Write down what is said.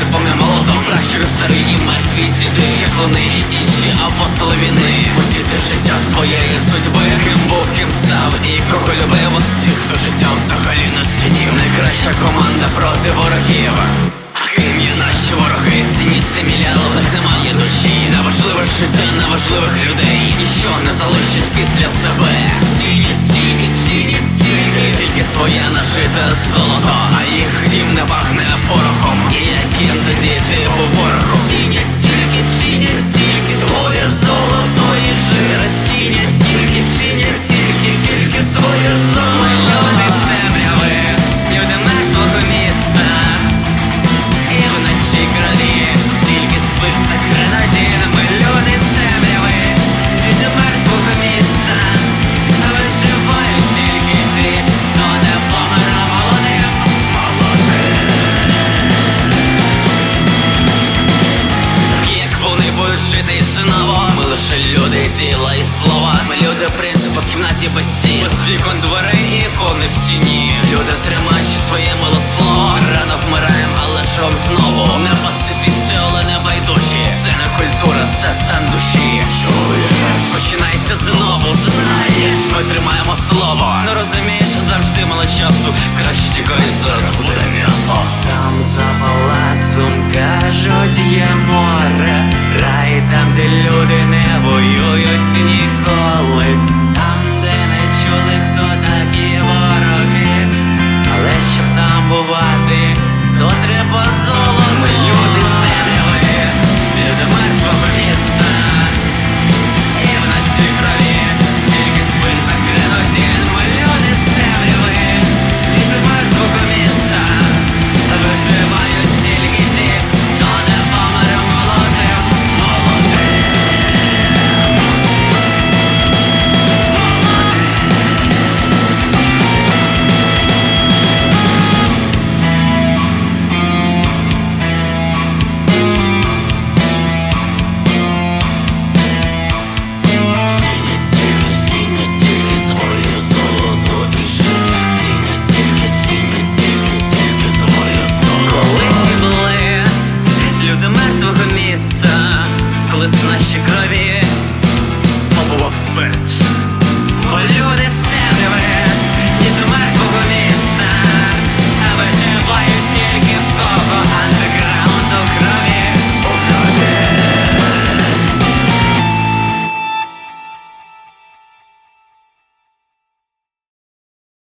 І молотом Пращури старий і мертві. Діди Як вони і інші апостоли війни. Хотіти життя своєї судьби Ким був, ким став і кого любив. Ті, хто життя взагалі не цінів Найкраща команда проти ворогів. А ким є наші вороги? Сіні семіляли, в них немає душі. Неважливе життя, неважливих людей. Ніщо не залишить після себе Тільки нашите золото А їх дім не пахне порохом. І яким тоді ти був знову Ми лише люди, діла і слова. Ми люди принципу в кімнаті без стін. Без вікон дверей і ікон на стіні. Люди тримаючи своє мило слово. Рано вмираємо, але живем знову. Не пацифісти, але не байдужі. Це не культура, це стан душі. Чуєш? Починається знову, знаєш Ми тримаємо слово. Ну розумієш, завжди мало часу. Краще тікай, зараз буде м'ясо. Там за палацом кажуть люди не воюють,